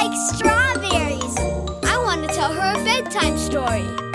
like strawberries. I want to tell her a bedtime story.